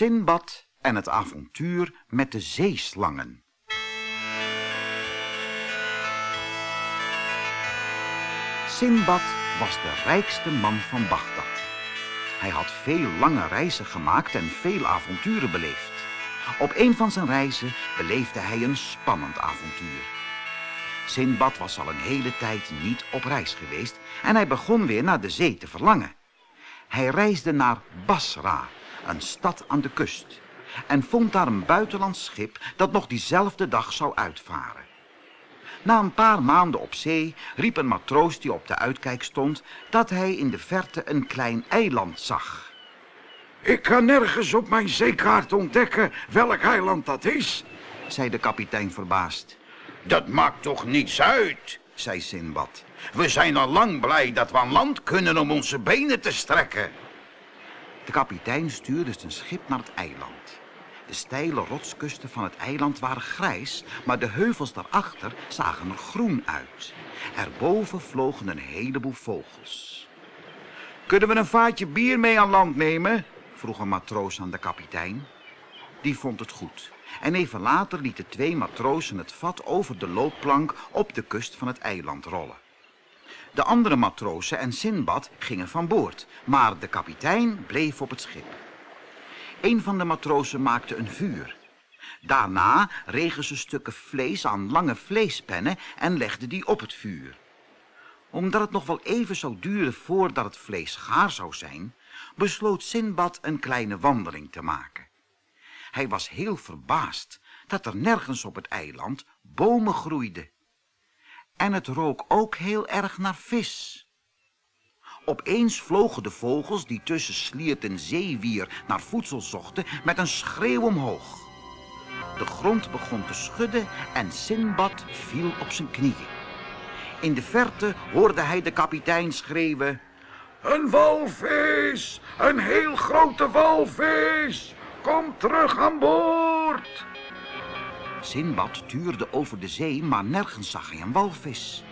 Sinbad en het avontuur met de zeeslangen. Sinbad was de rijkste man van Bagdad. Hij had veel lange reizen gemaakt en veel avonturen beleefd. Op een van zijn reizen beleefde hij een spannend avontuur. Sinbad was al een hele tijd niet op reis geweest en hij begon weer naar de zee te verlangen. Hij reisde naar Basra, een stad aan de kust, en vond daar een buitenlands schip dat nog diezelfde dag zou uitvaren. Na een paar maanden op zee riep een matroos die op de uitkijk stond dat hij in de verte een klein eiland zag. Ik kan nergens op mijn zeekaart ontdekken welk eiland dat is, zei de kapitein verbaasd. Dat maakt toch niets uit, zei Sinbad. We zijn al lang blij dat we aan land kunnen om onze benen te strekken. De kapitein stuurde zijn schip naar het eiland. De steile rotskusten van het eiland waren grijs, maar de heuvels daarachter zagen er groen uit. Erboven vlogen een heleboel vogels. Kunnen we een vaatje bier mee aan land nemen? vroeg een matroos aan de kapitein. Die vond het goed. En even later lieten twee matrozen het vat over de loopplank op de kust van het eiland rollen. De andere matrozen en Sinbad gingen van boord, maar de kapitein bleef op het schip. Een van de matrozen maakte een vuur. Daarna regen ze stukken vlees aan lange vleespennen en legde die op het vuur. Omdat het nog wel even zou duren voordat het vlees gaar zou zijn, besloot Sinbad een kleine wandeling te maken. Hij was heel verbaasd dat er nergens op het eiland bomen groeiden. En het rook ook heel erg naar vis. Opeens vlogen de vogels die tussen sliert en zeewier naar voedsel zochten met een schreeuw omhoog. De grond begon te schudden en Sinbad viel op zijn knieën. In de verte hoorde hij de kapitein schreeuwen... Een walvis! Een heel grote walvis! Kom terug aan boord! Sinbad tuurde over de zee, maar nergens zag hij een walvis.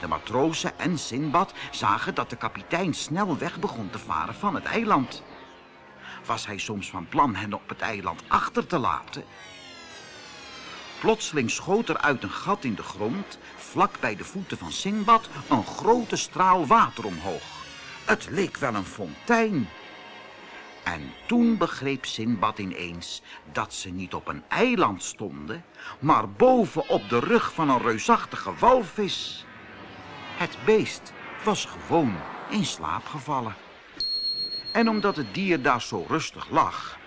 De matrozen en Sinbad zagen dat de kapitein snel weg begon te varen van het eiland. Was hij soms van plan hen op het eiland achter te laten? Plotseling schoot er uit een gat in de grond, vlak bij de voeten van Sinbad, een grote straal water omhoog. Het leek wel een fontein. En toen begreep Sinbad ineens dat ze niet op een eiland stonden, maar boven op de rug van een reusachtige walvis. Het beest was gewoon in slaap gevallen. En omdat het dier daar zo rustig lag,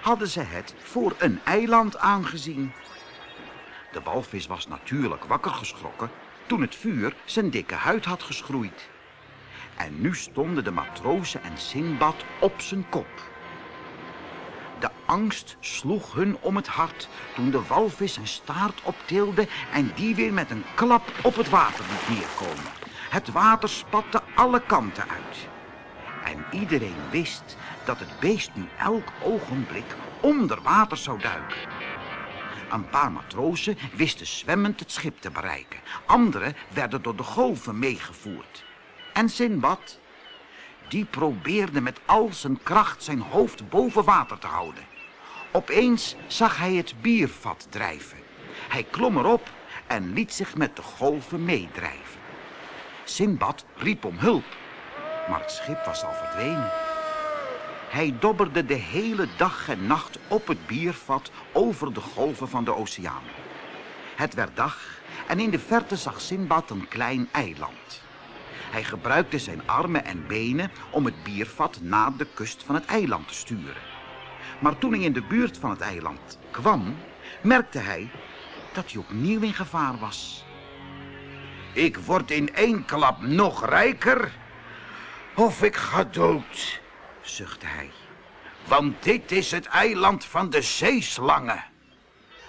hadden ze het voor een eiland aangezien. De walvis was natuurlijk wakker geschrokken toen het vuur zijn dikke huid had geschroeid. En nu stonden de matrozen en Sinbad op zijn kop. De angst sloeg hun om het hart toen de walvis zijn staart optilde en die weer met een klap op het water liet neerkomen. Het water spatte alle kanten uit. En iedereen wist dat het beest nu elk ogenblik onder water zou duiken. Een paar matrozen wisten zwemmend het schip te bereiken. Anderen werden door de golven meegevoerd. En Sinbad, die probeerde met al zijn kracht zijn hoofd boven water te houden. Opeens zag hij het biervat drijven. Hij klom erop en liet zich met de golven meedrijven. Sinbad riep om hulp, maar het schip was al verdwenen. Hij dobberde de hele dag en nacht op het biervat over de golven van de oceaan. Het werd dag en in de verte zag Sinbad een klein eiland. Hij gebruikte zijn armen en benen om het biervat naar de kust van het eiland te sturen. Maar toen hij in de buurt van het eiland kwam, merkte hij dat hij opnieuw in gevaar was. Ik word in één klap nog rijker of ik ga dood, zuchtte hij. Want dit is het eiland van de zeeslangen.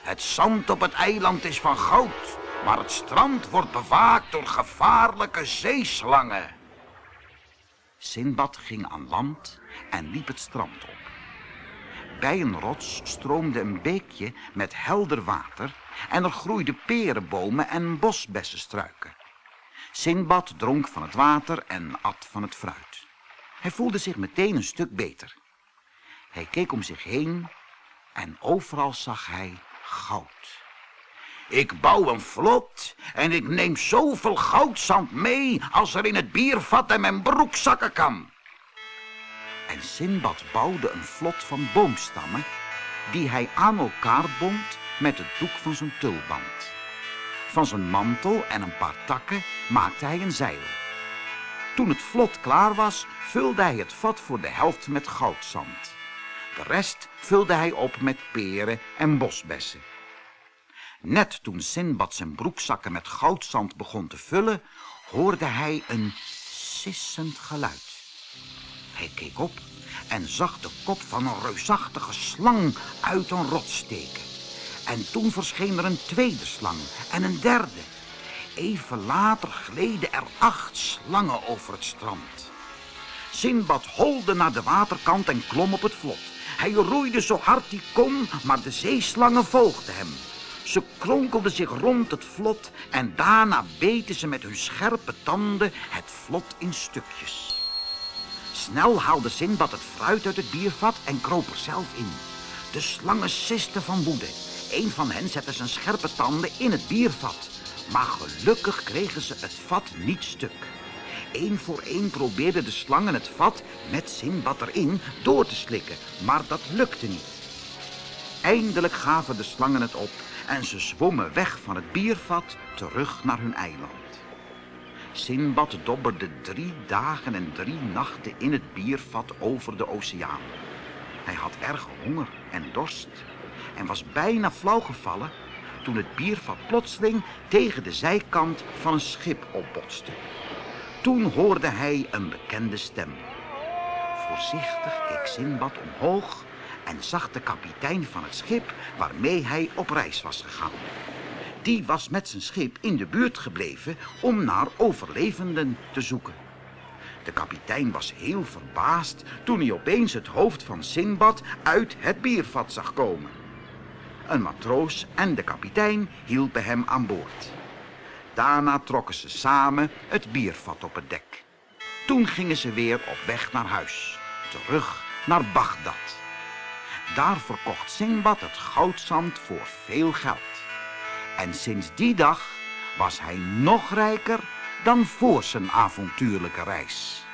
Het zand op het eiland is van goud maar het strand wordt bewaakt door gevaarlijke zeeslangen. Sinbad ging aan land en liep het strand op. Bij een rots stroomde een beekje met helder water en er groeiden perenbomen en bosbessenstruiken. Sinbad dronk van het water en at van het fruit. Hij voelde zich meteen een stuk beter. Hij keek om zich heen en overal zag hij goud. Ik bouw een vlot en ik neem zoveel goudzand mee als er in het biervat en mijn broekzakken kan. En Sinbad bouwde een vlot van boomstammen die hij aan elkaar bond met het doek van zijn tulband. Van zijn mantel en een paar takken maakte hij een zeil. Toen het vlot klaar was, vulde hij het vat voor de helft met goudzand. De rest vulde hij op met peren en bosbessen. Net toen Sinbad zijn broekzakken met goudzand begon te vullen, hoorde hij een sissend geluid. Hij keek op en zag de kop van een reusachtige slang uit een rot steken. En toen verscheen er een tweede slang en een derde. Even later gleden er acht slangen over het strand. Sinbad holde naar de waterkant en klom op het vlot. Hij roeide zo hard hij kon, maar de zeeslangen volgden hem. Ze kronkelden zich rond het vlot en daarna beten ze met hun scherpe tanden het vlot in stukjes. Snel haalde Sinbad het fruit uit het biervat en kroop er zelf in. De slangen sisten van woede. Een van hen zette zijn scherpe tanden in het biervat. Maar gelukkig kregen ze het vat niet stuk. Eén voor één probeerden de slangen het vat met Sinbad erin door te slikken, maar dat lukte niet. Eindelijk gaven de slangen het op en ze zwommen weg van het biervat terug naar hun eiland. Sinbad dobberde drie dagen en drie nachten in het biervat over de oceaan. Hij had erg honger en dorst en was bijna flauw gevallen toen het biervat plotseling tegen de zijkant van een schip opbotste. Toen hoorde hij een bekende stem. Voorzichtig keek Sinbad omhoog en zag de kapitein van het schip waarmee hij op reis was gegaan. Die was met zijn schip in de buurt gebleven om naar overlevenden te zoeken. De kapitein was heel verbaasd toen hij opeens het hoofd van Sinbad uit het biervat zag komen. Een matroos en de kapitein hielpen hem aan boord. Daarna trokken ze samen het biervat op het dek. Toen gingen ze weer op weg naar huis, terug naar Bagdad. Daar verkocht Sinbad het goudzand voor veel geld. En sinds die dag was hij nog rijker dan voor zijn avontuurlijke reis.